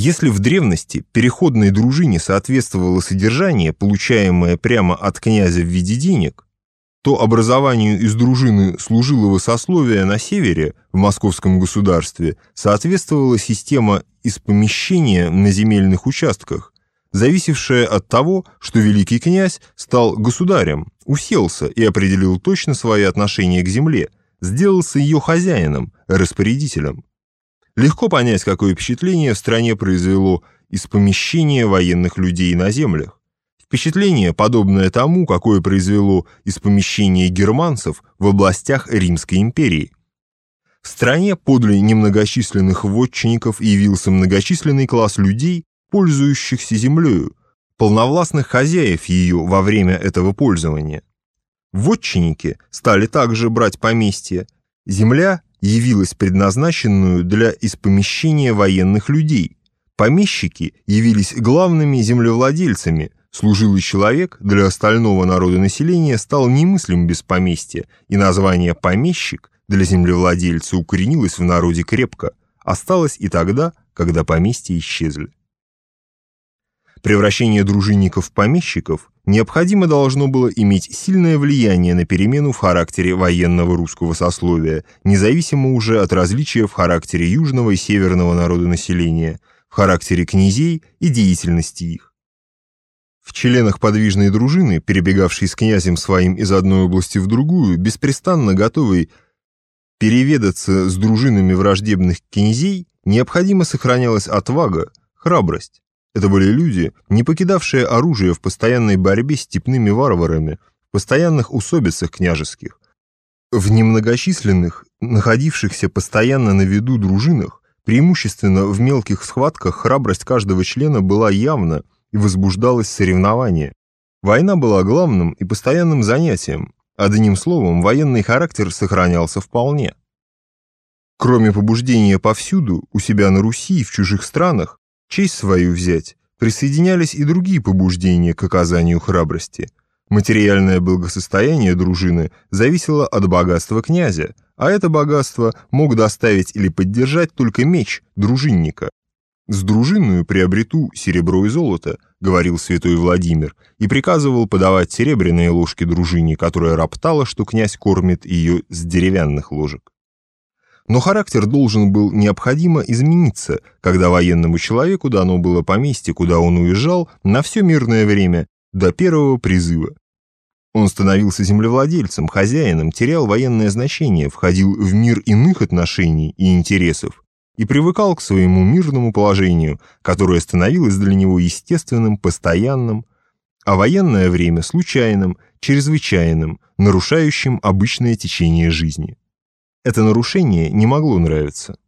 Если в древности переходной дружине соответствовало содержание, получаемое прямо от князя в виде денег, то образованию из дружины служилого сословия на севере, в московском государстве, соответствовала система из помещения на земельных участках, зависевшая от того, что великий князь стал государем, уселся и определил точно свои отношения к земле, сделался ее хозяином, распорядителем. Легко понять, какое впечатление в стране произвело из помещения военных людей на землях. Впечатление, подобное тому, какое произвело из помещения германцев в областях Римской империи. В стране подле немногочисленных вотчинников явился многочисленный класс людей, пользующихся землею, полновластных хозяев ее во время этого пользования. Вотчинники стали также брать поместья. Земля явилась предназначенную для испомещения военных людей. Помещики явились главными землевладельцами, служилый человек для остального народа населения стал немыслим без поместья, и название «помещик» для землевладельца укоренилось в народе крепко, осталось и тогда, когда поместья исчезли. Превращение дружинников в помещиков необходимо должно было иметь сильное влияние на перемену в характере военного русского сословия, независимо уже от различия в характере южного и северного народа населения, в характере князей и деятельности их. В членах подвижной дружины, перебегавшей с князем своим из одной области в другую, беспрестанно готовой переведаться с дружинами враждебных князей, необходимо сохранялась отвага, храбрость. Это были люди, не покидавшие оружие в постоянной борьбе с степными варварами, в постоянных усобицах княжеских. В немногочисленных, находившихся постоянно на виду дружинах, преимущественно в мелких схватках храбрость каждого члена была явна, и возбуждалось соревнование. Война была главным и постоянным занятием, одним словом, военный характер сохранялся вполне. Кроме побуждения повсюду, у себя на Руси и в чужих странах, честь свою взять, присоединялись и другие побуждения к оказанию храбрости. Материальное благосостояние дружины зависело от богатства князя, а это богатство мог доставить или поддержать только меч дружинника. «С дружиною приобрету серебро и золото», — говорил святой Владимир, и приказывал подавать серебряные ложки дружине, которая роптала, что князь кормит ее с деревянных ложек. Но характер должен был необходимо измениться, когда военному человеку дано было поместье, куда он уезжал на все мирное время, до первого призыва. Он становился землевладельцем, хозяином, терял военное значение, входил в мир иных отношений и интересов, и привыкал к своему мирному положению, которое становилось для него естественным, постоянным, а военное время случайным, чрезвычайным, нарушающим обычное течение жизни. Это нарушение не могло нравиться.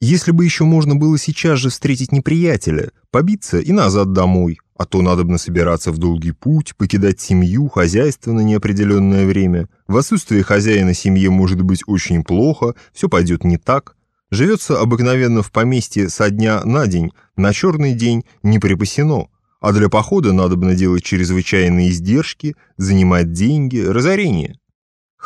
Если бы еще можно было сейчас же встретить неприятеля, побиться и назад домой, а то надобно собираться в долгий путь, покидать семью, хозяйство на неопределенное время. В отсутствие хозяина семье может быть очень плохо, все пойдет не так, Живется обыкновенно в поместье со дня на день, на черный день не припасено, а для похода надо делать чрезвычайные издержки, занимать деньги, разорение.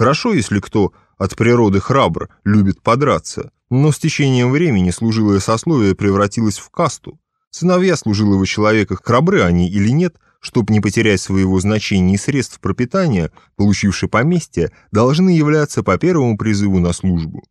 Хорошо, если кто от природы храбр, любит подраться, но с течением времени служилое сословие превратилось в касту. Сыновья служилого человека храбры они или нет, чтобы не потерять своего значения и средств пропитания, получившие поместье, должны являться по первому призыву на службу.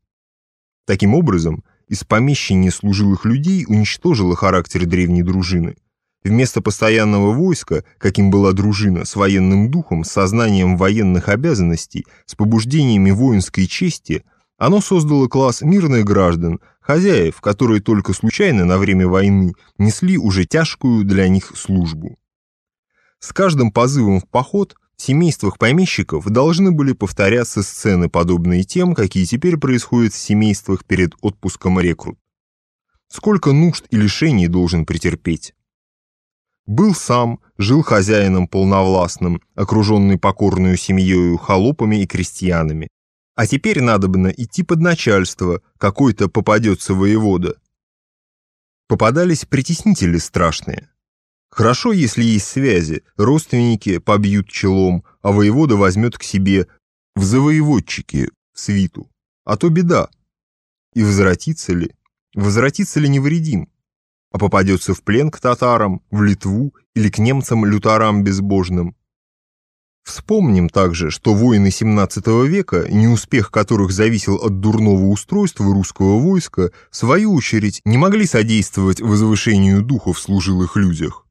Таким образом, из помещения служилых людей уничтожило характер древней дружины. Вместо постоянного войска, каким была дружина, с военным духом, с сознанием военных обязанностей, с побуждениями воинской чести, оно создало класс мирных граждан, хозяев, которые только случайно на время войны несли уже тяжкую для них службу. С каждым позывом в поход в семействах помещиков должны были повторяться сцены, подобные тем, какие теперь происходят в семействах перед отпуском рекрут. Сколько нужд и лишений должен претерпеть? Был сам, жил хозяином полновластным, окруженный покорную семьей, холопами и крестьянами. А теперь надобно идти под начальство, какой-то попадется воевода. Попадались притеснители страшные. Хорошо, если есть связи, родственники побьют челом, а воевода возьмет к себе в завоеводчики, свиту. А то беда. И возвратится ли? Возвратится ли невредим? А попадется в плен к татарам, в Литву или к немцам-люторам безбожным. Вспомним также, что воины XVII века, неуспех которых зависел от дурного устройства русского войска, в свою очередь не могли содействовать возвышению духа в служилых людях.